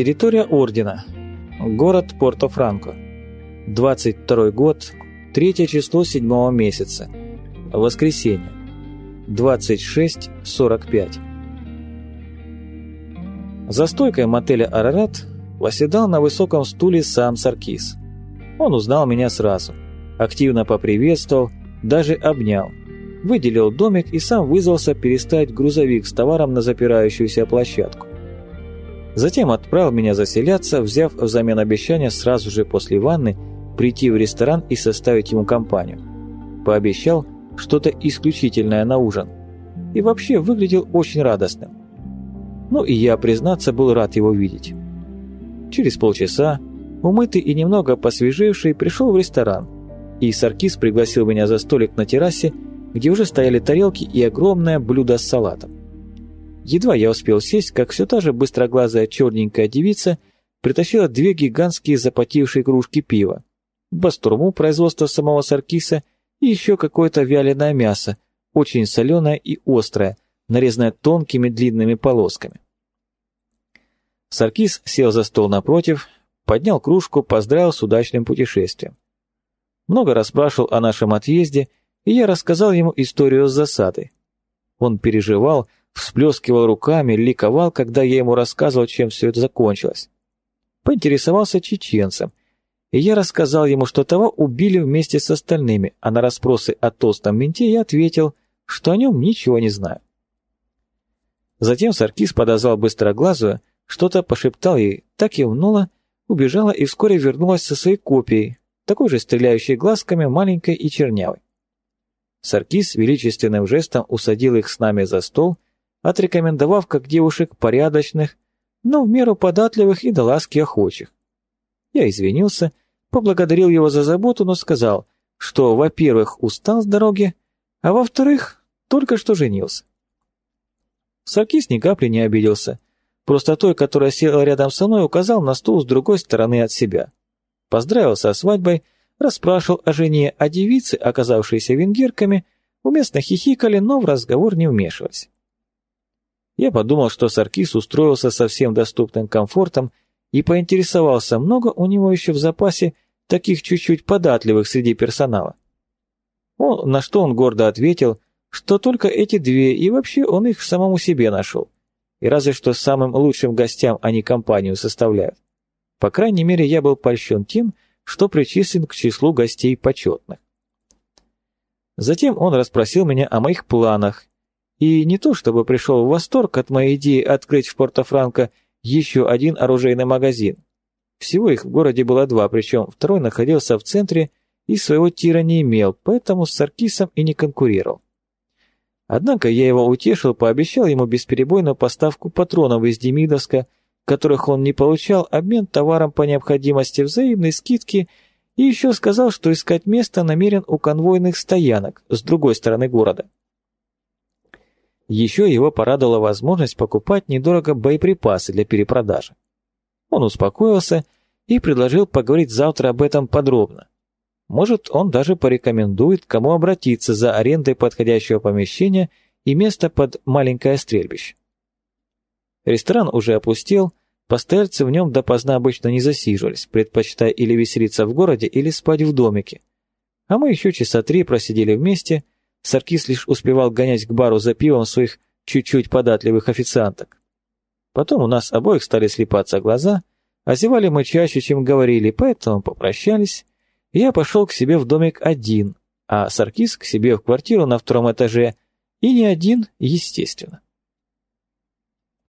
Территория Ордена. Город Порто-Франко. 22 год, третье число седьмого месяца. Воскресенье. 26.45. За стойкой мотеля «Арарат» восседал на высоком стуле сам Саркис. Он узнал меня сразу, активно поприветствовал, даже обнял. Выделил домик и сам вызвался переставить грузовик с товаром на запирающуюся площадку. Затем отправил меня заселяться, взяв взамен обещания сразу же после ванны прийти в ресторан и составить ему компанию. Пообещал что-то исключительное на ужин. И вообще выглядел очень радостным. Ну и я, признаться, был рад его видеть. Через полчаса, умытый и немного посвежевший, пришел в ресторан, и Саркис пригласил меня за столик на террасе, где уже стояли тарелки и огромное блюдо с салатом. Едва я успел сесть, как все та же быстроглазая черненькая девица притащила две гигантские запотевшие кружки пива, бастурму производства самого Саркиса и еще какое-то вяленое мясо, очень соленое и острое, нарезанное тонкими длинными полосками. Саркис сел за стол напротив, поднял кружку, поздравил с удачным путешествием. Много расспрашивал о нашем отъезде, и я рассказал ему историю с засадой. Он переживал, всплескивал руками, ликовал, когда я ему рассказывал, чем все это закончилось. Поинтересовался чеченцем, и я рассказал ему, что того убили вместе с остальными, а на расспросы о толстом менте я ответил, что о нем ничего не знаю. Затем Саркис подозвал быстроглазую, что-то пошептал ей, так и внула, убежала и вскоре вернулась со своей копией, такой же стреляющей глазками, маленькой и чернявой. Саркис величественным жестом усадил их с нами за стол отрекомендовав как девушек порядочных, но в меру податливых и до ласки охочих. Я извинился, поблагодарил его за заботу, но сказал, что, во-первых, устал с дороги, а во-вторых, только что женился. Саркис ни капли не обиделся, просто той, которая села рядом со мной, указал на стул с другой стороны от себя. Поздравил со свадьбой, расспрашивал о жене, а девицы, оказавшиеся венгерками, уместно хихикали, но в разговор не вмешивались. Я подумал, что Саркис устроился со всем доступным комфортом и поинтересовался, много у него еще в запасе таких чуть-чуть податливых среди персонала. Он, на что он гордо ответил, что только эти две, и вообще он их самому себе нашел. И разве что самым лучшим гостям они компанию составляют. По крайней мере, я был польщен тем, что причислен к числу гостей почетных. Затем он расспросил меня о моих планах, и не то чтобы пришел в восторг от моей идеи открыть в Порто-Франко еще один оружейный магазин. Всего их в городе было два, причем второй находился в центре и своего тира не имел, поэтому с Саркисом и не конкурировал. Однако я его утешил, пообещал ему бесперебойную поставку патронов из Демидовска, которых он не получал, обмен товаром по необходимости, взаимной скидки, и еще сказал, что искать место намерен у конвойных стоянок с другой стороны города. Еще его порадовала возможность покупать недорого боеприпасы для перепродажи. Он успокоился и предложил поговорить завтра об этом подробно. Может, он даже порекомендует, кому обратиться за арендой подходящего помещения и места под маленькое стрельбище. Ресторан уже опустел, постояльцы в нем допоздна обычно не засиживались, предпочитая или веселиться в городе, или спать в домике. А мы еще часа три просидели вместе – Саркис лишь успевал гонять к бару за пивом своих чуть-чуть податливых официанток. Потом у нас обоих стали слепаться глаза, а зевали мы чаще, чем говорили, поэтому попрощались, я пошел к себе в домик один, а Саркис к себе в квартиру на втором этаже, и не один, естественно.